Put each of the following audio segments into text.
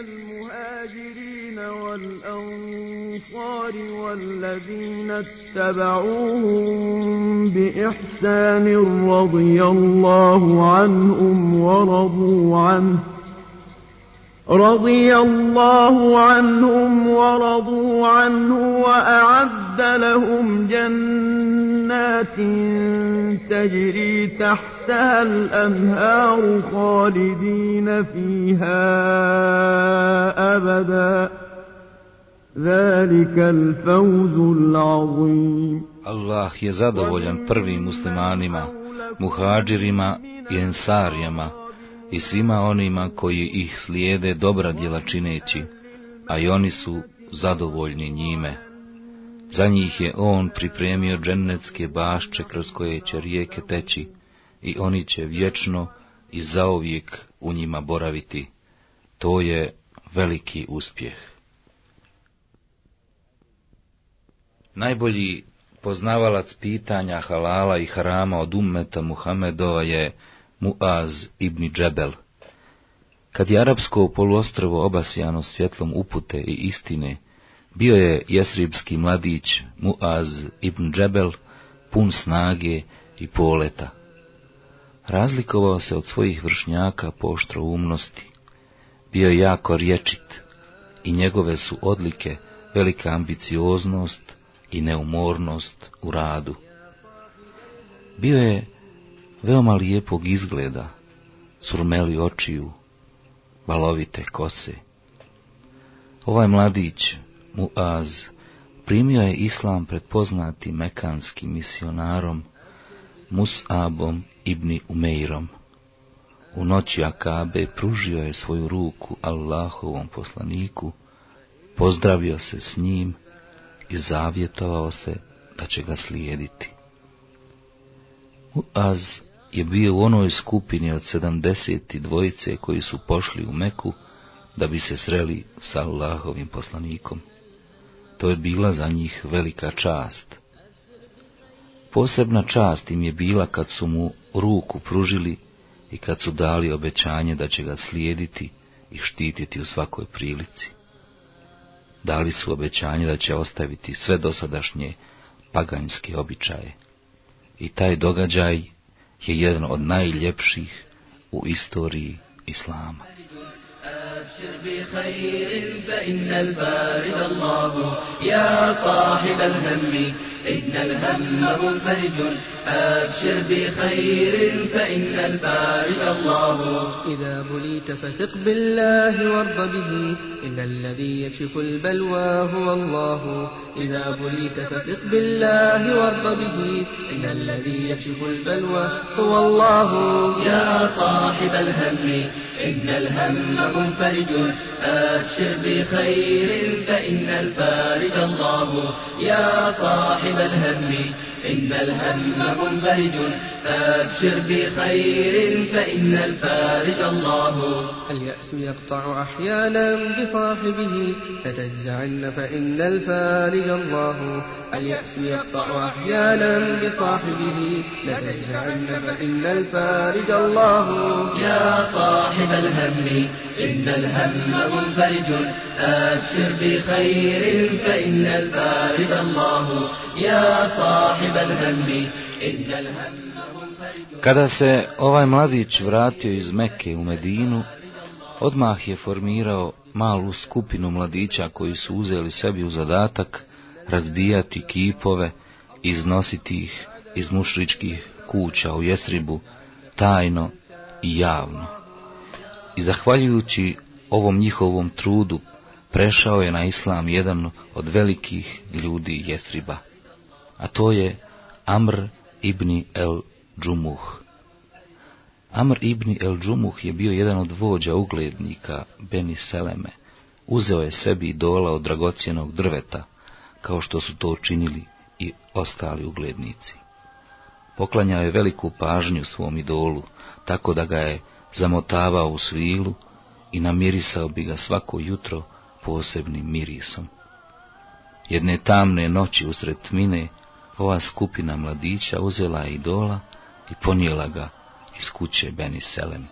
المهاجرين والأنصار والذين اتبعوهم بإحسان رضي الله عنهم ورضوا عنه رضي الله عنهم ورضوا عنه وأعد لهم جنات تجري تحتها الأنهار خالدين فيها أبدا ذلك الفوز العظيم Allah je zadovoljan prvim muslimanima, muhađirima i ensarijama i svima onima koji ih slijede dobra djela čineći, a i oni su zadovoljni njime. Za njih je on pripremio džennetske bašče kroz koje će rijeke teći i oni će vječno i zauvijek u njima boraviti. To je veliki uspjeh. Najbolji poznavalac pitanja halala i harama od ummeta Muhamedova je Muaz ibn Džebel. Kad je arapsko poluostrovo obasjano svjetlom upute i istine, bio je jesribski mladić Muaz ibn Džebel, pun snage i poleta. Razlikovao se od svojih vršnjaka po umnosti. Bio je jako riječit i njegove su odlike velika ambicioznost i neumornost u radu. Bio je veoma lijepog izgleda, surmeli očiju, valovite kose. Ovaj mladić, Muaz, primio je islam pred poznatim mekanskim misionarom Mus'abom ibn Umeirom. U noći Akabe pružio je svoju ruku Allahovom poslaniku, pozdravio se s njim i zavjetovao se da će ga slijediti. Muaz je bio u onoj skupini od sedamdeset dvojice koji su pošli u Meku da bi se sreli sa Allahovim poslanikom. To je bila za njih velika čast. Posebna čast im je bila kad su mu ruku pružili i kad su dali obećanje da će ga slijediti i štititi u svakoj prilici. Dali su obećanje da će ostaviti sve dosadašnje paganjske običaje. I taj događaj je jedan od najljepših u istoriji Islama. أبشر بخير فإن البارد الله. يا صاحب الهم إن الهم منفرج. أبشر بخير فإن البارد الله. إذا بليت فثق بالله وارض به. إن الذي يكشف البلوى هو الله. إذا بليت فثق بالله وارض به. إن الذي يكشف البلوى هو الله. يا صاحب الهم إن الهم منفرج. أبشر بخير فإن الفارج الله. يا صاحب الهم إن الهم منفرج. فأبشر بخير فإن الفارج الله. اليأس يقطع أحيانا بصاحبه فتجزعن فإن الفارج الله. اليأس يقطع أحيانا بصاحبه لتجزعن فإن الفارج الله. يا صاحب الهم إن الهم منفرج أبشر بخير فإن الفارج الله يا صاحب الهم إن الهم منفرج Kada se ovaj mladić vratio iz Mekke u Medinu, odmah je formirao malu skupinu mladića koji su uzeli sebi u zadatak razbijati kipove, iznositi ih iz mušričkih kuća u Jesribu, tajno i javno. I zahvaljujući ovom njihovom trudu, prešao je na islam jedan od velikih ljudi Jesriba, a to je Amr ibn el Džumuh. Amr ibn el Džumuh je bio jedan od vođa uglednika Beni Seleme. Uzeo je sebi idola od dragocjenog drveta, kao što su to učinili i ostali uglednici. Poklanjao je veliku pažnju svom idolu, tako da ga je zamotavao u svilu i namirisao bi ga svako jutro posebnim mirisom. Jedne tamne noći usred tmine, ova skupina mladića uzela je idola i ponijela ga iz kuće Beni Selem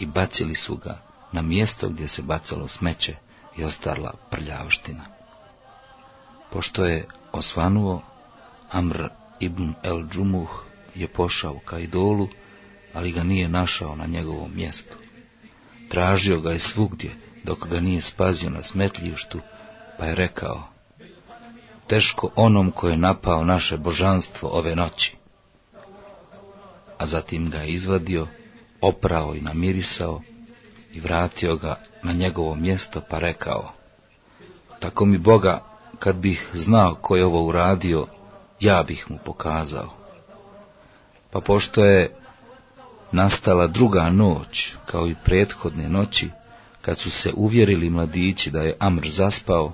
i bacili su ga na mjesto gdje se bacalo smeće i ostala prljavština. Pošto je osvanuo, Amr ibn el Džumuh je pošao ka idolu, ali ga nije našao na njegovom mjestu. Tražio ga je svugdje, dok ga nije spazio na smetljištu, pa je rekao, teško onom ko je napao naše božanstvo ove noći. A zatim ga je izvadio, oprao i namirisao i vratio ga na njegovo mjesto pa rekao, tako mi Boga, kad bih znao ko je ovo uradio, ja bih mu pokazao. Pa pošto je nastala druga noć, kao i prethodne noći, kad su se uvjerili mladići da je Amr zaspao,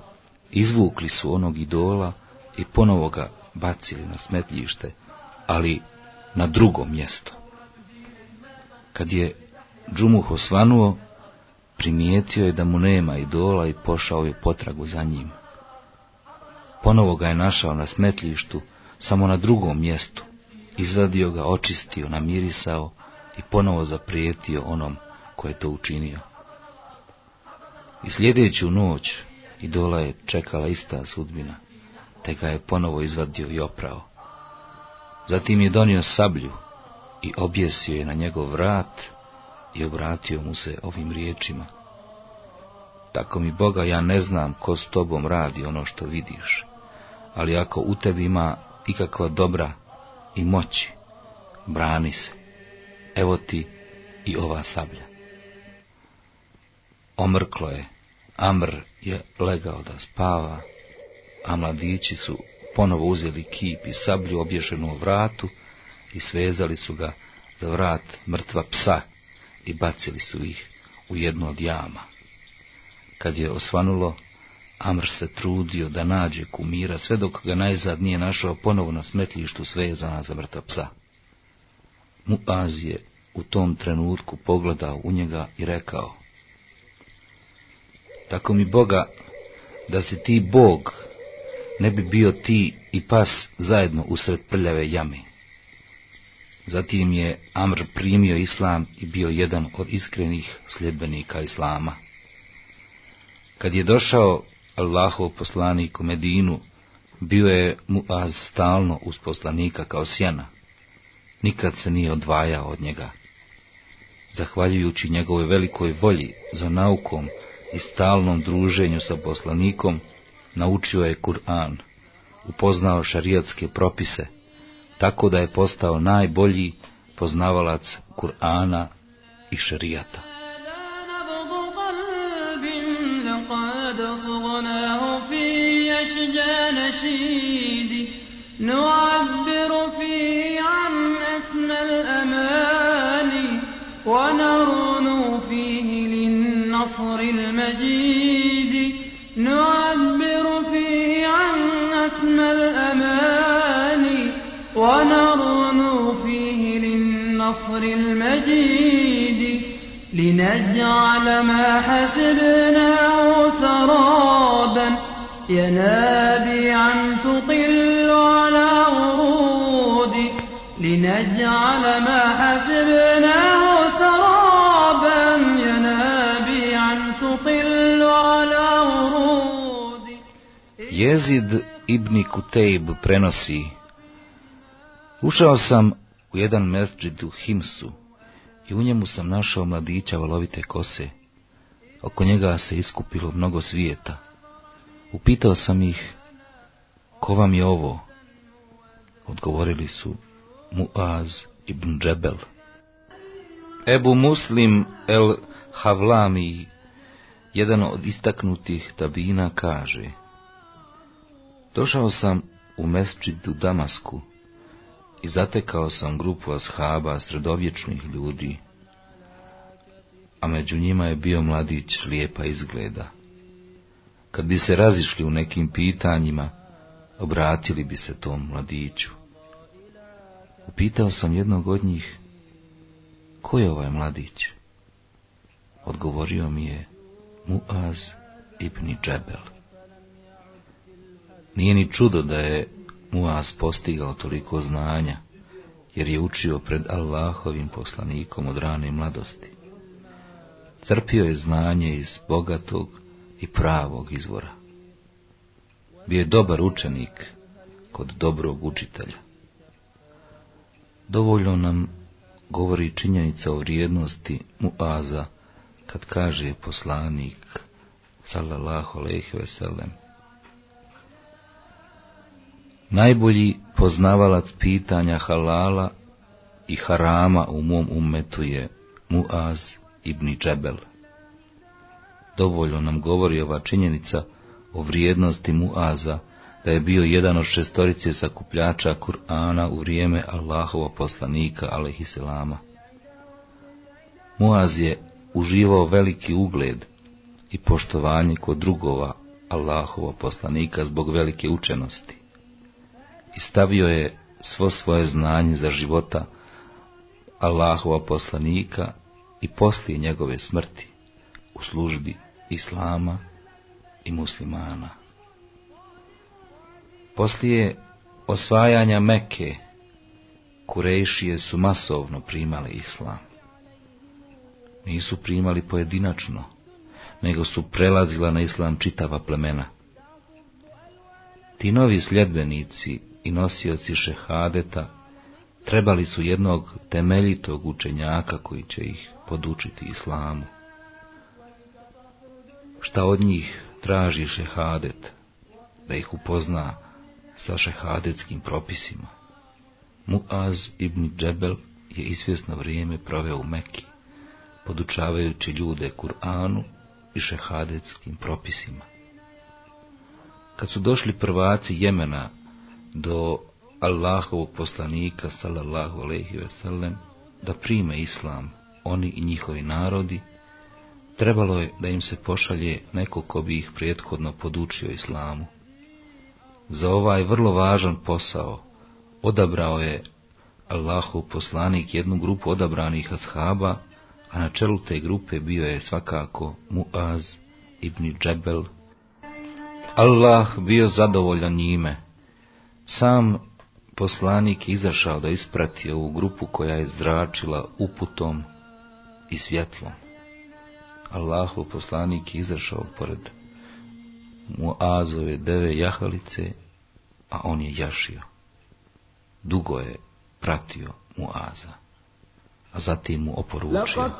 izvukli su onog idola i ponovo ga bacili na smetljište, ali na drugo mjesto. Kad je Džumuh osvanuo, primijetio je da mu nema idola i pošao je potragu za njim. Ponovo ga je našao na smetljištu, samo na drugom mjestu, izvadio ga, očistio, namirisao i ponovo zaprijetio onom ko je to učinio. I sljedeću noć idola je čekala ista sudbina, te ga je ponovo izvadio i oprao. Zatim je donio sablju i objesio je na njegov vrat i obratio mu se ovim riječima. Tako mi Boga ja ne znam ko s tobom radi ono što vidiš, ali ako u tebi ima ikakva dobra i moći, brani se. Evo ti i ova sablja. Omrklo je, Amr je legao da spava, a mladići su ponovo uzeli kip i sablju obješenu u vratu i svezali su ga za vrat mrtva psa i bacili su ih u jednu od jama. Kad je osvanulo, Amr se trudio da nađe kumira, sve dok ga najzad nije našao ponovo na smetljištu svezana za mrtva psa. Muaz je u tom trenutku pogledao u njega i rekao, tako mi Boga, da si ti Bog, ne bi bio ti i pas zajedno usred prljave jame. Zatim je Amr primio islam i bio jedan od iskrenih sljedbenika islama. Kad je došao Allahov poslanik u Medinu, bio je Muaz stalno uz poslanika kao sjena. Nikad se nije odvajao od njega Zahvaljujući njegove velikoj volji za naukom i stalnom druženju sa poslanikom, naučio je Kur'an, upoznao šarijatske propise, tako da je postao najbolji poznavalac Kur'ana i šarijata. نعبر فيه عن أسمى الأماني ونرنو فيه للنصر المجيد. نعبر فيه عن أسمى الأماني ونرنو فيه للنصر المجيد. لنجعل ما حسبناه سرابا ينابيعا تطل على ورود. لنجعل ما حسبناه سرابا ينابيعا تطل على ورود Jezid ibn Kutejb prenosi Ušao sam u jedan mesđid u Himsu i u njemu sam našao mladića valovite kose. Oko njega se iskupilo mnogo svijeta. Upitao sam ih, ko vam je ovo? Odgovorili su Muaz ibn Džebel. Ebu Muslim el Havlami, jedan od istaknutih tabina, kaže Došao sam u mesčidu Damasku i zatekao sam grupu ashaba sredovječnih ljudi, a među njima je bio mladić lijepa izgleda. Kad bi se razišli u nekim pitanjima, obratili bi se tom mladiću. Upitao sam jednog od njih, ko je ovaj mladić? Odgovorio mi je Muaz ibn Džebel. Nije ni čudo da je Muaz postigao toliko znanja, jer je učio pred Allahovim poslanikom od rane mladosti. Crpio je znanje iz bogatog i pravog izvora. Bio je dobar učenik kod dobrog učitelja. Dovoljno nam govori činjenica o vrijednosti Muaza kad kaže poslanik sallallahu alejhi ve sellem Najbolji poznavalac pitanja halala i harama u mom umetu je Muaz ibn Džebel. Dovoljno nam govori ova činjenica o vrijednosti Muaza, da je bio jedan od šestorice sakupljača Kur'ana u vrijeme Allahova poslanika, alaihisselama. Muaz je uživao veliki ugled i poštovanje kod drugova Allahova poslanika zbog velike učenosti i stavio je svo svoje znanje za života Allahova poslanika i poslije njegove smrti u službi Islama i muslimana. Poslije osvajanja Meke, Kurejšije su masovno primali Islam. Nisu primali pojedinačno, nego su prelazila na Islam čitava plemena. Ti novi sljedbenici i nosioci šehadeta trebali su jednog temeljitog učenjaka koji će ih podučiti islamu. Šta od njih traži šehadet, da ih upozna sa šehadetskim propisima. Muaz ibn Džebel je izvjesno vrijeme proveo u Meki, podučavajući ljude Kur'anu i šehadetskim propisima. Kad su došli prvaci Jemena do Allahovog poslanika sallallahu alejhi ve sellem da prime islam oni i njihovi narodi trebalo je da im se pošalje neko ko bi ih prethodno podučio islamu za ovaj vrlo važan posao. Odabrao je Allahov poslanik jednu grupu odabranih ashaba a na čelu te grupe bio je svakako Muaz ibn Džebel. Allah bio zadovoljan njime. Sam poslanik izašao da isprati ovu grupu koja je zračila uputom i svjetlom. Allahov poslanik izašao pored Muazove deve jahalice, a on je jašio. Dugo je pratio Muaza, a zatim mu oporučio.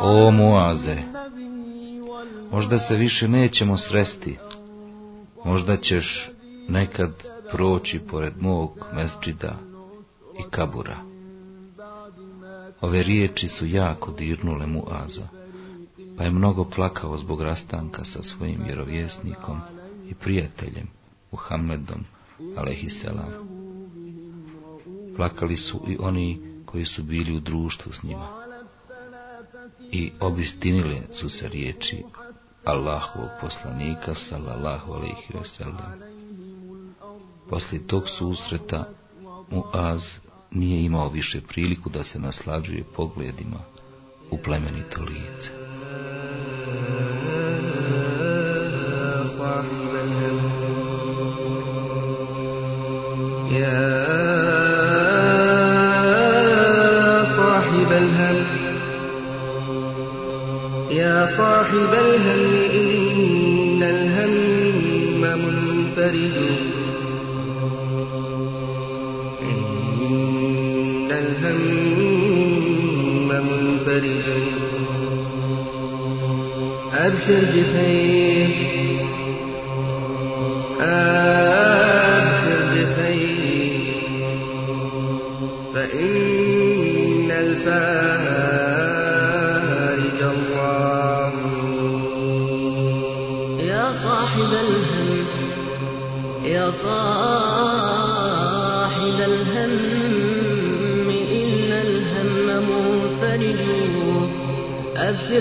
O Muaze, možda se više nećemo sresti, možda ćeš nekad proći pored mog mesčida i kabura. Ove riječi su jako dirnule mu Aza, pa je mnogo plakao zbog rastanka sa svojim vjerovjesnikom i prijateljem, Muhammedom, alehiselam. Plakali su i oni koji su bili u društvu s njima. I obistinile su se riječi Allahovog poslanika, sallallahu alaihi wa sallam. Poslije tog susreta Muaz nije imao više priliku da se naslađuje pogledima u plemenito lice. يا صاحب الهم إن الهم منفرد. إن الهم منفرد. أبشر بخير. أبشر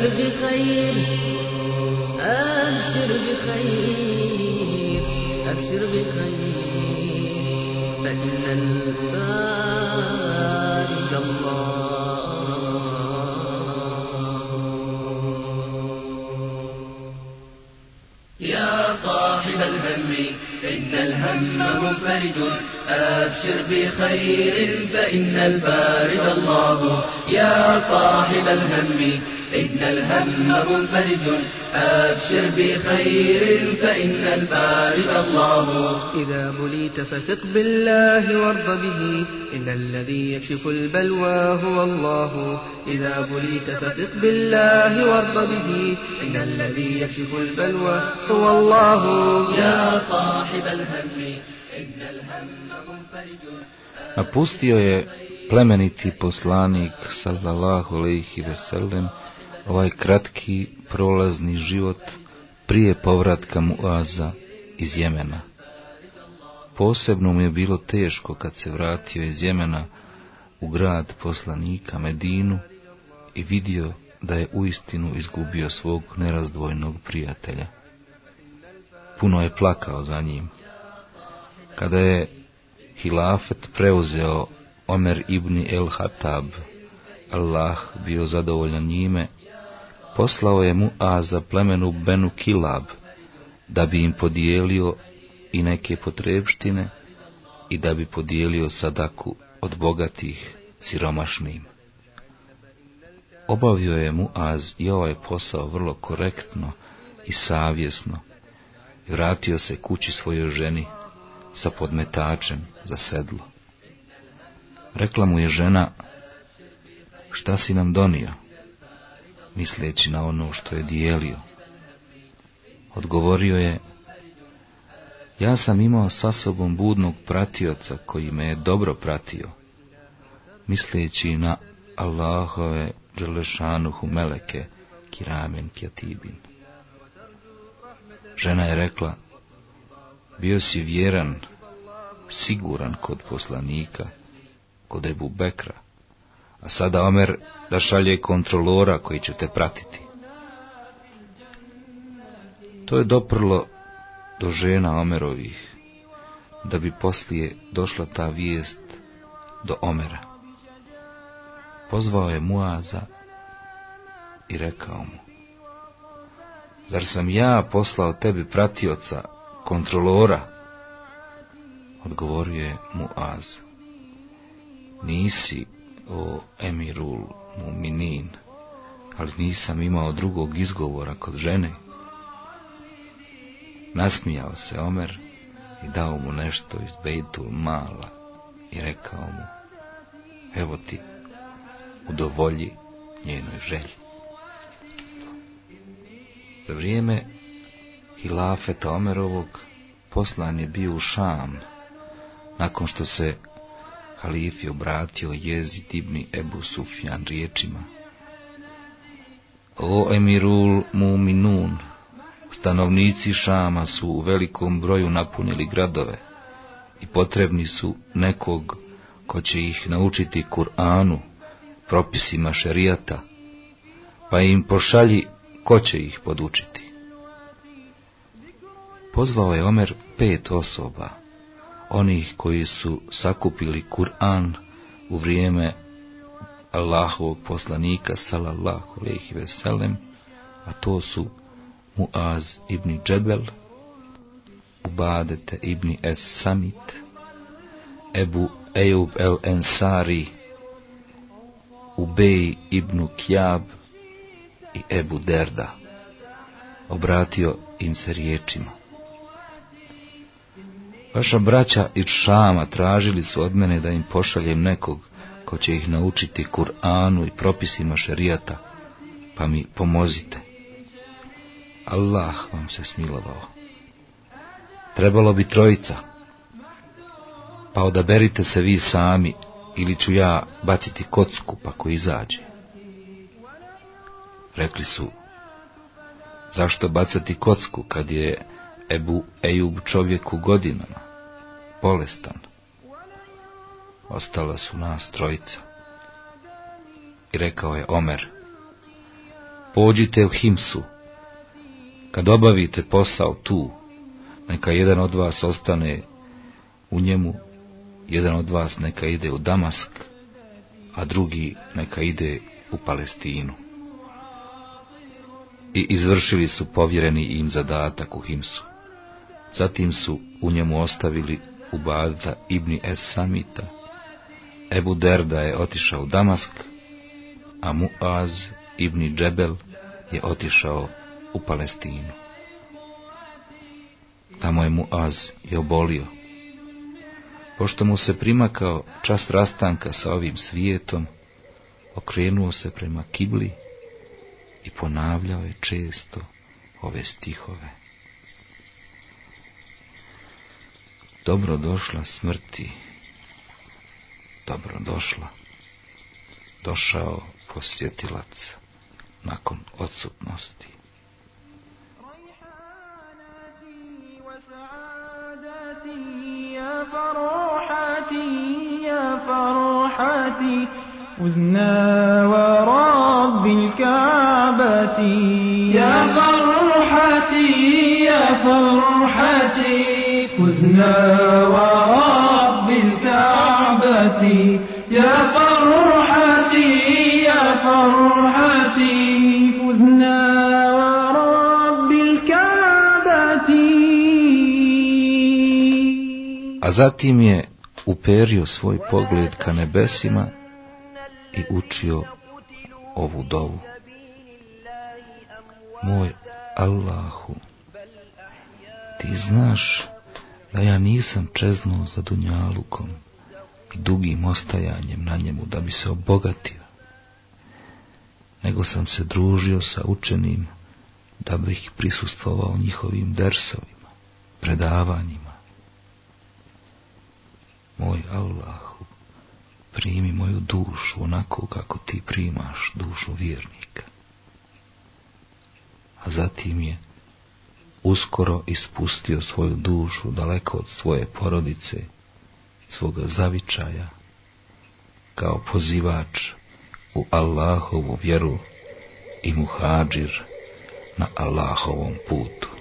بخير أبشر بخير أبشر بخير فإن الفارج الله. يا صاحب الهم إن الهم منفرج أبشر بخير فإن الفارج الله. يا صاحب الهم إن الهم منفرج أبشر بخير فإن الفارج الله. إذا بليت فثق بالله وارض به. إن الذي يكشف البلوى هو الله. إذا بليت فثق بالله وارض به. إن الذي يكشف البلوى هو الله. يا صاحب الهم إن الهم منفرج Napustio je plemeniti poslanik sallallahu alejhi ve sellem ovaj kratki prolazni život prije povratka Muaza iz Jemena. Posebno mu je bilo teško kad se vratio iz Jemena u grad poslanika Medinu i vidio da je uistinu izgubio svog nerazdvojnog prijatelja. Puno je plakao za njim. Kada je hilafet preuzeo Omer ibn el-Hatab, Allah bio zadovoljan njime, poslao je Muaza plemenu Benu Kilab, da bi im podijelio i neke potrebštine i da bi podijelio sadaku od bogatih siromašnim. Obavio je Muaz i ovaj posao vrlo korektno i savjesno i vratio se kući svojoj ženi sa podmetačem za sedlo. Rekla mu je žena, šta si nam donio, misleći na ono što je dijelio. Odgovorio je, ja sam imao sa sobom budnog pratioca koji me je dobro pratio, misleći na Allahove Đelešanuhu meleke, kiramen kjatibin. Žena je rekla, bio si vjeran, siguran kod poslanika, kod Ebu Bekra, a sada Omer da šalje kontrolora koji će te pratiti. To je doprlo do žena Omerovih, da bi poslije došla ta vijest do Omera. Pozvao je Muaza i rekao mu, Zar sam ja poslao tebi pratioca, kontrolora? Odgovorio je Muaz. Nisi, o Emirul Muminin, ali nisam imao drugog izgovora kod žene. Nasmijao se Omer i dao mu nešto iz Bejtul Mala i rekao mu, evo ti, udovolji njenoj želji. Za vrijeme hilafeta Omerovog poslan je bio u Šam, nakon što se halifi obratio jezi ibn Ebu Sufjan riječima. O emirul muminun, stanovnici Šama su u velikom broju napunili gradove i potrebni su nekog ko će ih naučiti Kur'anu, propisima šerijata, pa im pošalji ko će ih podučiti. Pozvao je Omer pet osoba, onih koji su sakupili Kur'an u vrijeme Allahovog poslanika sallallahu alejhi ve sellem, a to su Muaz ibn Džebel, Ubadete ibn Es Samit, Ebu Ejub el Ensari, Ubej ibn Kjab i Ebu Derda. Obratio im se riječima. Vaša braća iz Šama tražili su od mene da im pošaljem nekog ko će ih naučiti Kur'anu i propisima šerijata, pa mi pomozite. Allah vam se smilovao. Trebalo bi trojica, pa odaberite se vi sami ili ću ja baciti kocku pa ko izađe. Rekli su, zašto bacati kocku kad je Ebu Ejub čovjek u godinama, bolestan. Ostala su nas trojica. I rekao je Omer, pođite u Himsu, kad obavite posao tu, neka jedan od vas ostane u njemu, jedan od vas neka ide u Damask, a drugi neka ide u Palestinu. I izvršili su povjereni im zadatak u Himsu. Zatim su u njemu ostavili Ubadta ibn Es Samita. Ebu Derda je otišao u Damask, a Muaz ibn Džebel je otišao u Palestinu. Tamo je Muaz i obolio. Pošto mu se primakao čas rastanka sa ovim svijetom, okrenuo se prema kibli i ponavljao je često ove stihove. Dobro došla smrti, dobro došla, došao posjetilac nakon odsutnosti. يا فرحتي يا فرحتي فزنا ورب الكعبة يا فرحتي فزنا ورب الكعبة يا فرحتي يا فرحتي فزنا ورب الكعبة A zatim je uperio svoj pogled ka nebesima i učio ovu dovu. Moj Allahu, ti znaš da ja nisam čeznuo za dunjalukom i dugim ostajanjem na njemu da bi se obogatio, nego sam se družio sa učenim da bih prisustvovao njihovim dersovima, predavanjima. Moj Allahu, primi moju dušu onako kako ti primaš dušu vjernika. A zatim je uskoro ispustio svoju dušu daleko od svoje porodice, svoga zavičaja, kao pozivač u Allahovu vjeru i muhađir na Allahovom putu.